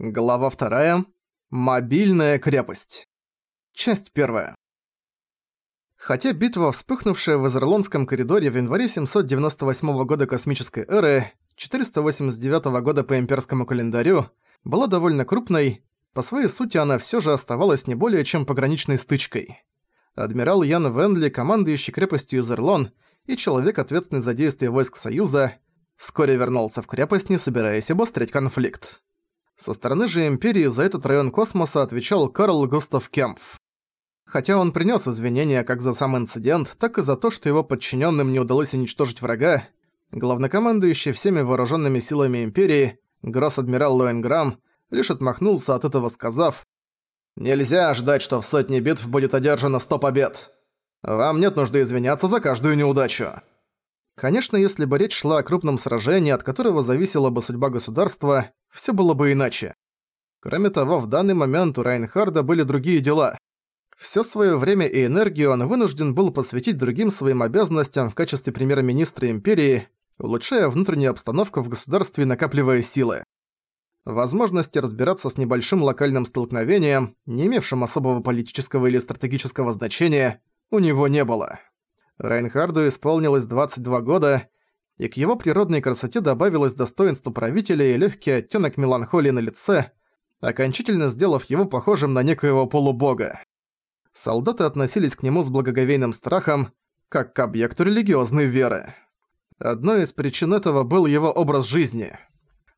Глава вторая. Мобильная крепость. Часть первая. Хотя битва, вспыхнувшая в Изерлонском коридоре в январе 798 года космической эры, 489 года по имперскому календарю, была довольно крупной, по своей сути она всё же оставалась не более чем пограничной стычкой. Адмирал Ян Венли, командующий крепостью Изерлон и человек, ответственный за действия войск Союза, вскоре вернулся в крепость, не собираясь обострять конфликт. Со стороны же Империи за этот район космоса отвечал Карл Густав Кемпф. Хотя он принес извинения как за сам инцидент, так и за то, что его подчиненным не удалось уничтожить врага, главнокомандующий всеми вооруженными силами Империи, гросс-адмирал Лоэнграм, лишь отмахнулся от этого, сказав «Нельзя ждать, что в сотне битв будет одержано сто побед. Вам нет нужды извиняться за каждую неудачу». Конечно, если бы речь шла о крупном сражении, от которого зависела бы судьба государства, все было бы иначе. Кроме того, в данный момент у Райнхарда были другие дела. Всё своё время и энергию он вынужден был посвятить другим своим обязанностям в качестве премьер-министра империи, улучшая внутреннюю обстановку в государстве и накапливая силы. Возможности разбираться с небольшим локальным столкновением, не имевшим особого политического или стратегического значения, у него не было. Райнхарду исполнилось 22 года, и к его природной красоте добавилось достоинство правителя и легкий оттенок меланхолии на лице, окончательно сделав его похожим на некоего полубога. Солдаты относились к нему с благоговейным страхом, как к объекту религиозной веры. Одной из причин этого был его образ жизни.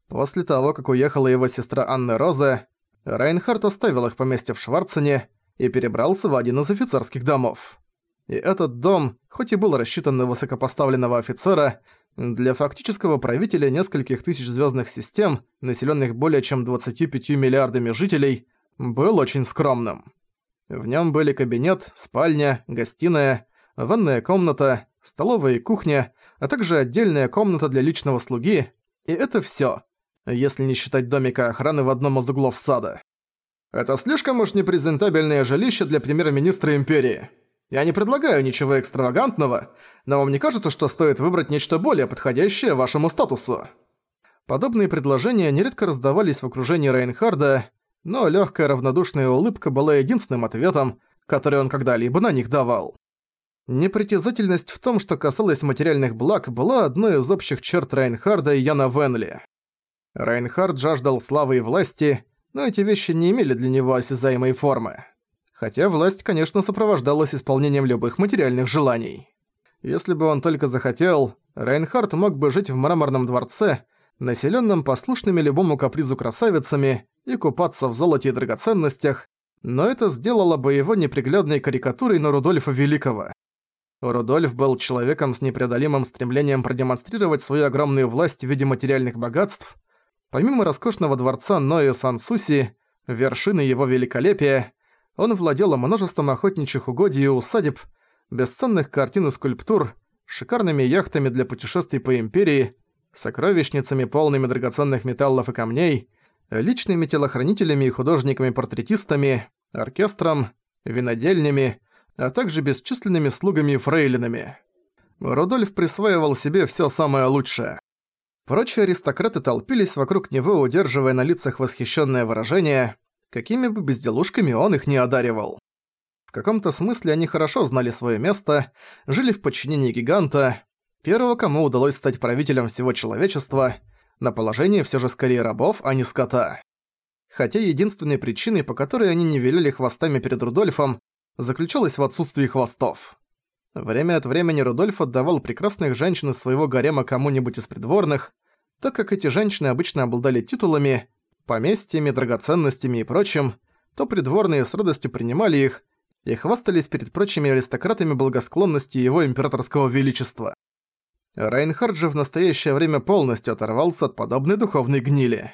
После того, как уехала его сестра Анна Роза, Райнхард оставил их поместье в Шварцене и перебрался в один из офицерских домов. И этот дом, хоть и был рассчитан на высокопоставленного офицера, для фактического правителя нескольких тысяч звездных систем, населенных более чем 25 миллиардами жителей, был очень скромным. В нем были кабинет, спальня, гостиная, ванная комната, столовая и кухня, а также отдельная комната для личного слуги, и это все, если не считать домика охраны в одном из углов сада. Это слишком уж непрезентабельное жилище для премьер-министра Империи. Я не предлагаю ничего экстравагантного, но вам не кажется, что стоит выбрать нечто более подходящее вашему статусу?» Подобные предложения нередко раздавались в окружении Рейнхарда, но легкая равнодушная улыбка была единственным ответом, который он когда-либо на них давал. Непритязательность в том, что касалось материальных благ, была одной из общих черт Рейнхарда и Яна Венли. Рейнхард жаждал славы и власти, но эти вещи не имели для него осязаемой формы хотя власть, конечно, сопровождалась исполнением любых материальных желаний. Если бы он только захотел, Рейнхард мог бы жить в мраморном дворце, населенном послушными любому капризу красавицами и купаться в золоте и драгоценностях, но это сделало бы его неприглядной карикатурой на Рудольфа Великого. Рудольф был человеком с непреодолимым стремлением продемонстрировать свою огромную власть в виде материальных богатств. Помимо роскошного дворца Ноэ Сансуси, вершины его великолепия, он владел множеством охотничьих угодий и усадеб, бесценных картин и скульптур, шикарными яхтами для путешествий по Империи, сокровищницами, полными драгоценных металлов и камней, личными телохранителями и художниками-портретистами, оркестром, винодельнями, а также бесчисленными слугами и фрейлинами. Рудольф присваивал себе всё самое лучшее. Прочие аристократы толпились вокруг него, удерживая на лицах восхищенное выражение, какими бы безделушками он их не одаривал. В каком-то смысле они хорошо знали свое место, жили в подчинении гиганта, первого, кому удалось стать правителем всего человечества, на положении все же скорее рабов, а не скота. Хотя единственной причиной, по которой они не велели хвостами перед Рудольфом, заключалась в отсутствии хвостов. Время от времени Рудольф отдавал прекрасных женщин из своего гарема кому-нибудь из придворных, так как эти женщины обычно обладали титулами, поместьями, драгоценностями и прочим, то придворные с радостью принимали их и хвастались перед прочими аристократами благосклонностью его императорского величества. Райнхард же в настоящее время полностью оторвался от подобной духовной гнили.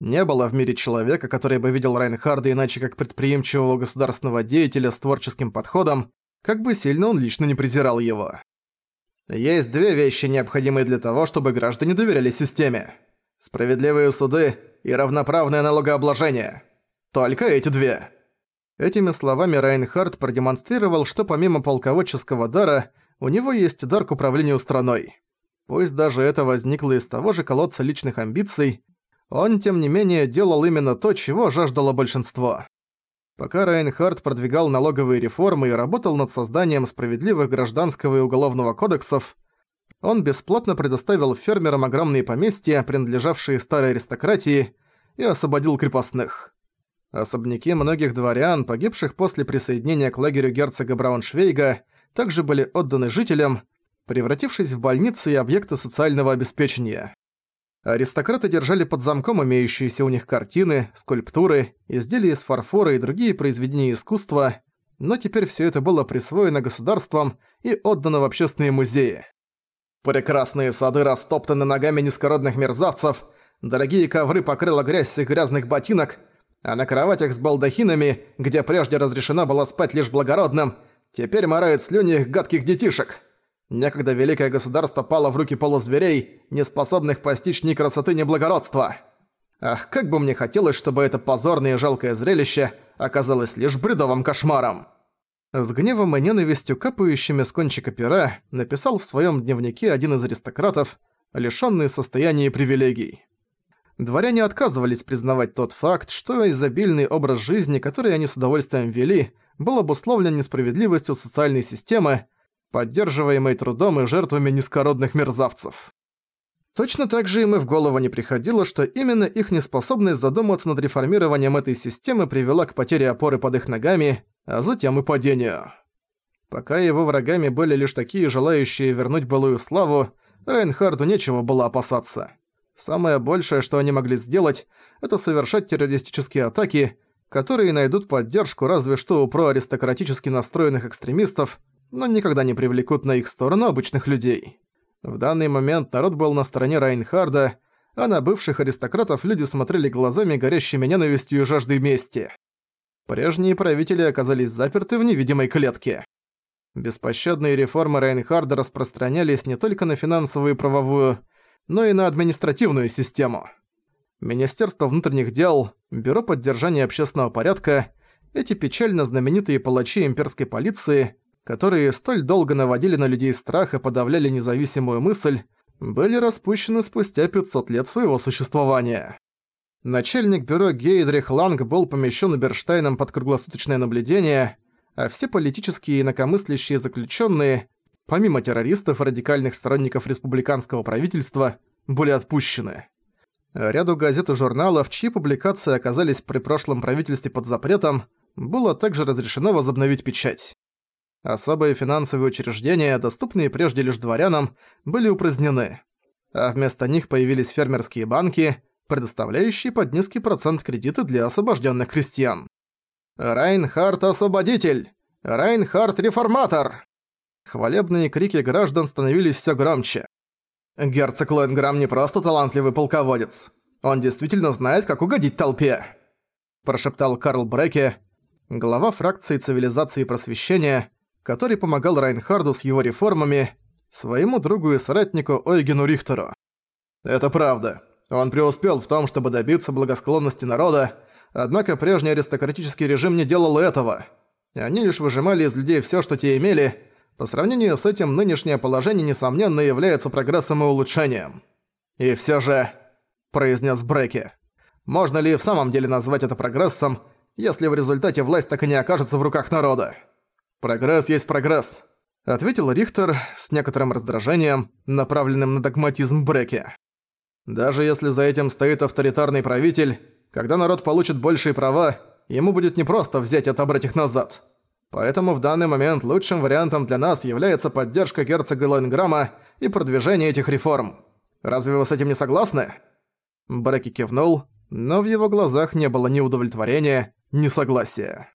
Не было в мире человека, который бы видел Райнхарда иначе как предприимчивого государственного деятеля с творческим подходом, как бы сильно он лично не презирал его. Есть две вещи, необходимые для того, чтобы граждане доверяли системе. Справедливые суды и равноправное налогообложение. Только эти две». Этими словами Райнхард продемонстрировал, что помимо полководческого дара, у него есть дар к управлению страной. Пусть даже это возникло из того же колодца личных амбиций, он, тем не менее, делал именно то, чего жаждало большинство. Пока Райнхард продвигал налоговые реформы и работал над созданием справедливых гражданского и уголовного кодексов, он бесплатно предоставил фермерам огромные поместья, принадлежавшие старой аристократии, и освободил крепостных. Особняки многих дворян, погибших после присоединения к лагерю герцога Брауншвейга, также были отданы жителям, превратившись в больницы и объекты социального обеспечения. Аристократы держали под замком имеющиеся у них картины, скульптуры, изделия из фарфора и другие произведения искусства, но теперь всё это было присвоено государством и отдано в общественные музеи. Прекрасные сады растоптаны ногами низкородных мерзавцев, дорогие ковры покрыла грязь с их грязных ботинок, а на кроватях с балдахинами, где прежде разрешено было спать лишь благородным, теперь морают слюни их гадких детишек. Некогда великое государство пало в руки полузверей, не способных постичь ни красоты, ни благородства. Ах, как бы мне хотелось, чтобы это позорное и жалкое зрелище оказалось лишь бредовым кошмаром. С гневом и ненавистью, капающими с кончика пера, написал в своем дневнике один из аристократов, лишённый состояния и привилегий. Дворяне отказывались признавать тот факт, что изобильный образ жизни, который они с удовольствием вели, был обусловлен несправедливостью социальной системы, поддерживаемой трудом и жертвами низкородных мерзавцев. Точно так же им и в голову не приходило, что именно их неспособность задуматься над реформированием этой системы привела к потере опоры под их ногами, а затем и падению. Пока его врагами были лишь такие желающие вернуть былую славу, Рейнхарду нечего было опасаться. Самое большее, что они могли сделать, это совершать террористические атаки, которые найдут поддержку разве что у проаристократически настроенных экстремистов, но никогда не привлекут на их сторону обычных людей. В данный момент народ был на стороне Райнхарда, а на бывших аристократов люди смотрели глазами, горящими ненавистью и жаждой мести. Прежние правители оказались заперты в невидимой клетке. Беспощадные реформы Райнхарда распространялись не только на финансовую и правовую, но и на административную систему. Министерство внутренних дел, Бюро поддержания общественного порядка, эти печально знаменитые палачи имперской полиции которые столь долго наводили на людей страх и подавляли независимую мысль, были распущены спустя 500 лет своего существования. Начальник бюро Гейдрих Ланг был помещен Берштейном под круглосуточное наблюдение, а все политические и инакомыслящие заключенные, помимо террористов и радикальных сторонников республиканского правительства, были отпущены. Ряду газет и журналов, чьи публикации оказались при прошлом правительстве под запретом, было также разрешено возобновить печать. Особые финансовые учреждения, доступные прежде лишь дворянам, были упразднены, а вместо них появились фермерские банки, предоставляющие под низкий процент кредиты для освобожденных крестьян. «Райнхард – освободитель! Райнхард – реформатор!» Хвалебные крики граждан становились все громче. «Герцог Лоенграм не просто талантливый полководец. Он действительно знает, как угодить толпе!» Прошептал Карл Бреке, глава фракции цивилизации и просвещения, который помогал Райнхарду с его реформами, своему другу и соратнику Ойгену Рихтеру. Это правда. Он преуспел в том, чтобы добиться благосклонности народа, однако прежний аристократический режим не делал этого. Они лишь выжимали из людей всё, что те имели. По сравнению с этим, нынешнее положение, несомненно, является прогрессом и улучшением. «И всё же», — произнес Бреки, — «можно ли в самом деле назвать это прогрессом, если в результате власть так и не окажется в руках народа?» «Прогресс есть прогресс», — ответил Рихтер с некоторым раздражением, направленным на догматизм Бреки. «Даже если за этим стоит авторитарный правитель, когда народ получит большие права, ему будет непросто взять и отобрать их назад. Поэтому в данный момент лучшим вариантом для нас является поддержка герцога Лоинграма и продвижение этих реформ. Разве вы с этим не согласны?» Бреки кивнул, но в его глазах не было ни удовлетворения, ни согласия.